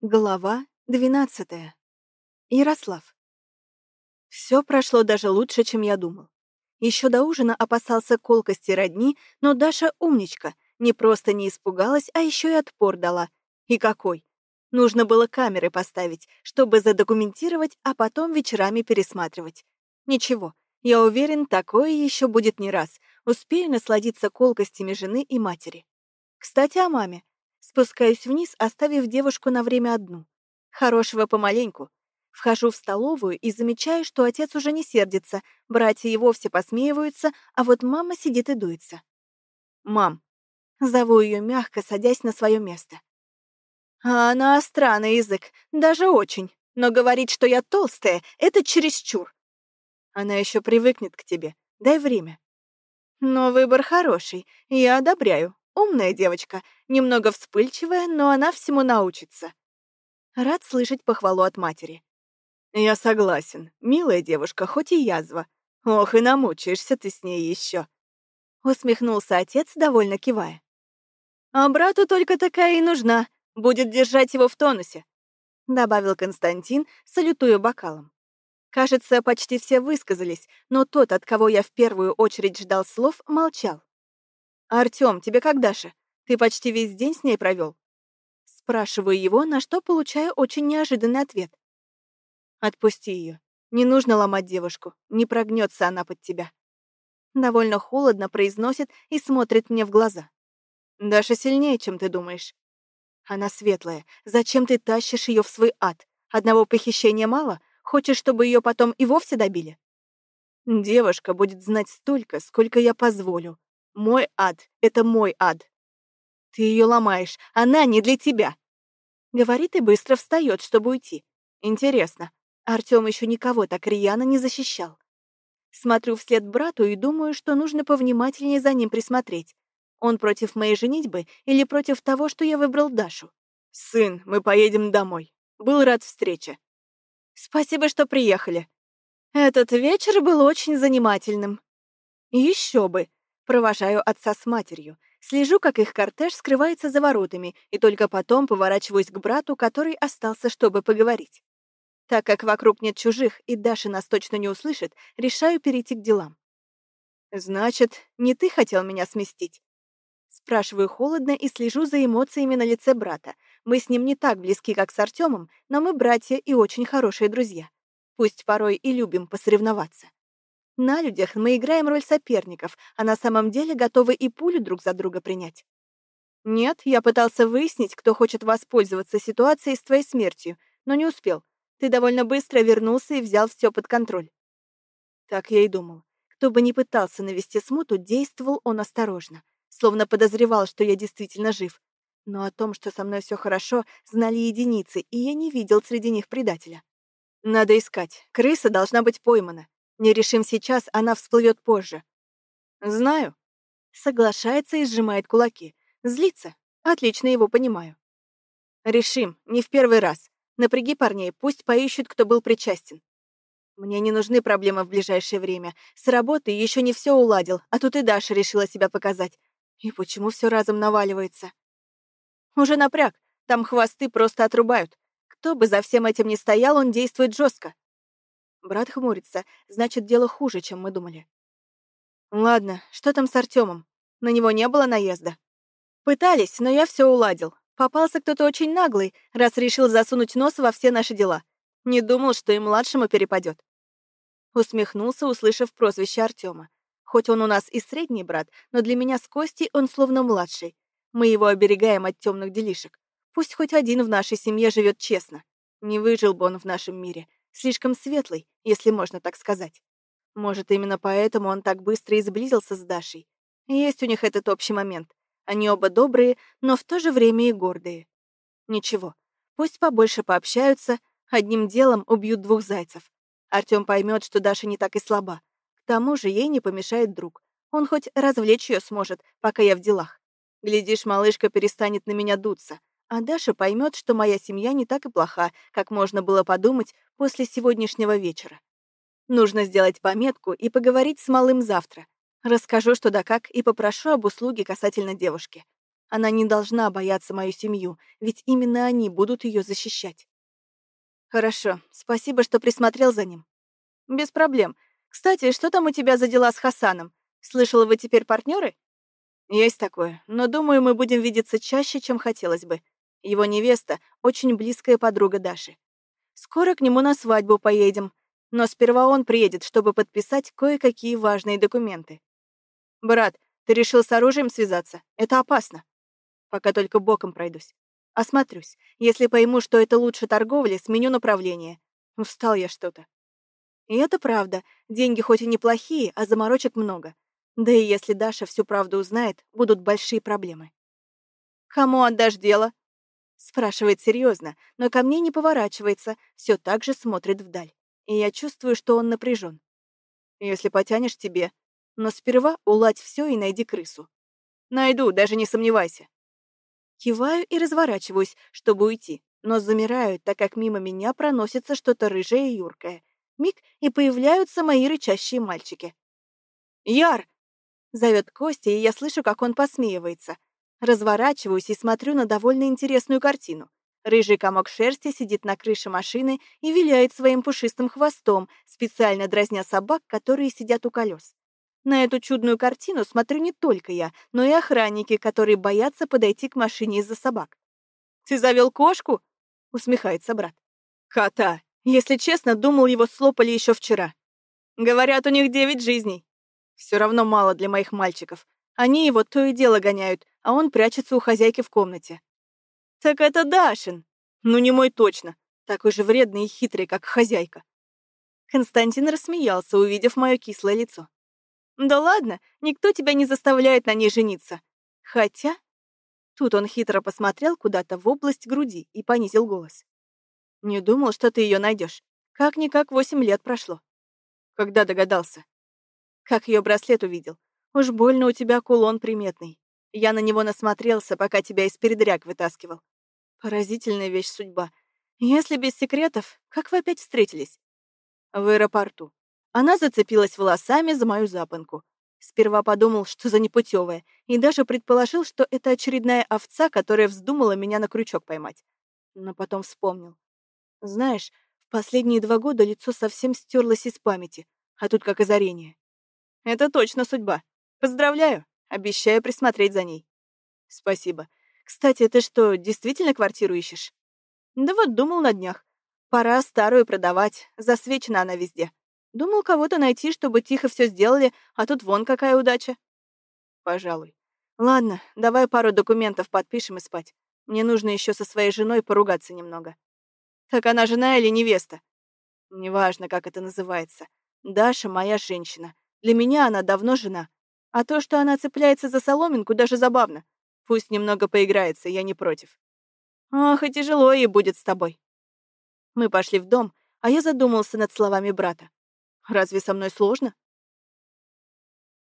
Глава двенадцатая. Ярослав. Все прошло даже лучше, чем я думал. Еще до ужина опасался колкости родни, но Даша умничка, не просто не испугалась, а еще и отпор дала. И какой? Нужно было камеры поставить, чтобы задокументировать, а потом вечерами пересматривать. Ничего, я уверен, такое еще будет не раз. Успею насладиться колкостями жены и матери. Кстати, о маме. Спускаюсь вниз, оставив девушку на время одну. Хорошего помаленьку. Вхожу в столовую и замечаю, что отец уже не сердится, братья и вовсе посмеиваются, а вот мама сидит и дуется. «Мам». Зову ее мягко, садясь на свое место. А она странный язык, даже очень. Но говорить, что я толстая, это чересчур. Она еще привыкнет к тебе. Дай время. Но выбор хороший, я одобряю. Умная девочка, немного вспыльчивая, но она всему научится. Рад слышать похвалу от матери. Я согласен. Милая девушка, хоть и язва. Ох, и намучаешься ты с ней еще. Усмехнулся отец, довольно кивая. А брату только такая и нужна. Будет держать его в тонусе. Добавил Константин, салютуя бокалом. Кажется, почти все высказались, но тот, от кого я в первую очередь ждал слов, молчал. «Артём, тебе как Даша? Ты почти весь день с ней провёл?» Спрашиваю его, на что получаю очень неожиданный ответ. «Отпусти её. Не нужно ломать девушку. Не прогнётся она под тебя». Довольно холодно произносит и смотрит мне в глаза. «Даша сильнее, чем ты думаешь. Она светлая. Зачем ты тащишь её в свой ад? Одного похищения мало? Хочешь, чтобы её потом и вовсе добили?» «Девушка будет знать столько, сколько я позволю. Мой ад — это мой ад. Ты ее ломаешь, она не для тебя. Говорит и быстро встает, чтобы уйти. Интересно, Артем еще никого так рьяно не защищал. Смотрю вслед брату и думаю, что нужно повнимательнее за ним присмотреть. Он против моей женитьбы или против того, что я выбрал Дашу? Сын, мы поедем домой. Был рад встрече. Спасибо, что приехали. Этот вечер был очень занимательным. Еще бы. Провожаю отца с матерью. Слежу, как их кортеж скрывается за воротами, и только потом поворачиваюсь к брату, который остался, чтобы поговорить. Так как вокруг нет чужих, и Даша нас точно не услышит, решаю перейти к делам. «Значит, не ты хотел меня сместить?» Спрашиваю холодно и слежу за эмоциями на лице брата. Мы с ним не так близки, как с Артемом, но мы братья и очень хорошие друзья. Пусть порой и любим посоревноваться. На людях мы играем роль соперников, а на самом деле готовы и пулю друг за друга принять. Нет, я пытался выяснить, кто хочет воспользоваться ситуацией с твоей смертью, но не успел. Ты довольно быстро вернулся и взял все под контроль. Так я и думал. Кто бы ни пытался навести смуту, действовал он осторожно, словно подозревал, что я действительно жив. Но о том, что со мной все хорошо, знали единицы, и я не видел среди них предателя. Надо искать. Крыса должна быть поймана. Не решим сейчас, она всплывет позже. Знаю. Соглашается и сжимает кулаки. Злится. Отлично его понимаю. Решим, не в первый раз. Напряги парней, пусть поищут, кто был причастен. Мне не нужны проблемы в ближайшее время. С работы еще не все уладил, а тут и Даша решила себя показать. И почему все разом наваливается? Уже напряг. Там хвосты просто отрубают. Кто бы за всем этим ни стоял, он действует жестко. Брат хмурится, значит, дело хуже, чем мы думали. Ладно, что там с Артемом? На него не было наезда? Пытались, но я все уладил. Попался кто-то очень наглый, раз решил засунуть нос во все наши дела. Не думал, что и младшему перепадет. Усмехнулся, услышав прозвище Артема. Хоть он у нас и средний брат, но для меня с Костей он словно младший. Мы его оберегаем от темных делишек. Пусть хоть один в нашей семье живет честно. Не выжил бы он в нашем мире, Слишком светлый, если можно так сказать. Может, именно поэтому он так быстро и сблизился с Дашей. Есть у них этот общий момент. Они оба добрые, но в то же время и гордые. Ничего, пусть побольше пообщаются, одним делом убьют двух зайцев. Артём поймет, что Даша не так и слаба. К тому же ей не помешает друг. Он хоть развлечь ее сможет, пока я в делах. Глядишь, малышка перестанет на меня дуться, а Даша поймет, что моя семья не так и плоха, как можно было подумать после сегодняшнего вечера. Нужно сделать пометку и поговорить с малым завтра. Расскажу, что да как, и попрошу об услуге касательно девушки. Она не должна бояться мою семью, ведь именно они будут ее защищать. Хорошо, спасибо, что присмотрел за ним. Без проблем. Кстати, что там у тебя за дела с Хасаном? Слышала, вы теперь партнеры? Есть такое, но думаю, мы будем видеться чаще, чем хотелось бы. Его невеста — очень близкая подруга Даши. Скоро к нему на свадьбу поедем, но сперва он приедет, чтобы подписать кое-какие важные документы. Брат, ты решил с оружием связаться? Это опасно. Пока только боком пройдусь. Осмотрюсь. Если пойму, что это лучше торговли, сменю направление. Устал я что-то. И это правда. Деньги хоть и неплохие, а заморочек много. Да и если Даша всю правду узнает, будут большие проблемы. «Кому отдашь дело?» Спрашивает серьезно, но ко мне не поворачивается, все так же смотрит вдаль. И я чувствую, что он напряжен. «Если потянешь тебе. Но сперва уладь все и найди крысу». «Найду, даже не сомневайся». Киваю и разворачиваюсь, чтобы уйти, но замираю, так как мимо меня проносится что-то рыжее и юркое. Миг, и появляются мои рычащие мальчики. «Яр!» — зовет Костя, и я слышу, как он посмеивается. Разворачиваюсь и смотрю на довольно интересную картину. Рыжий комок шерсти сидит на крыше машины и виляет своим пушистым хвостом, специально дразня собак, которые сидят у колес. На эту чудную картину смотрю не только я, но и охранники, которые боятся подойти к машине из-за собак. «Ты завел кошку?» — усмехается брат. «Кота. Если честно, думал, его слопали еще вчера. Говорят, у них девять жизней. Все равно мало для моих мальчиков. Они его то и дело гоняют, а он прячется у хозяйки в комнате. Так это Дашин. Ну, не мой точно. Такой же вредный и хитрый, как хозяйка. Константин рассмеялся, увидев мое кислое лицо. Да ладно, никто тебя не заставляет на ней жениться. Хотя... Тут он хитро посмотрел куда-то в область груди и понизил голос. Не думал, что ты ее найдешь. Как-никак восемь лет прошло. Когда догадался? Как ее браслет увидел. Уж больно у тебя кулон приметный. Я на него насмотрелся, пока тебя из передряг вытаскивал. Поразительная вещь судьба. Если без секретов, как вы опять встретились? В аэропорту. Она зацепилась волосами за мою запонку. Сперва подумал, что за непутевая, и даже предположил, что это очередная овца, которая вздумала меня на крючок поймать. Но потом вспомнил. Знаешь, в последние два года лицо совсем стерлось из памяти, а тут как озарение. Это точно судьба. Поздравляю, обещаю присмотреть за ней. Спасибо. Кстати, ты что, действительно квартиру ищешь? Да вот думал на днях. Пора старую продавать, засвечена она везде. Думал кого-то найти, чтобы тихо все сделали, а тут вон какая удача. Пожалуй. Ладно, давай пару документов подпишем и спать. Мне нужно еще со своей женой поругаться немного. Так она жена или невеста? Неважно, как это называется. Даша моя женщина. Для меня она давно жена. А то, что она цепляется за соломинку, даже забавно. Пусть немного поиграется, я не против. Ах, и тяжело ей будет с тобой. Мы пошли в дом, а я задумался над словами брата. Разве со мной сложно?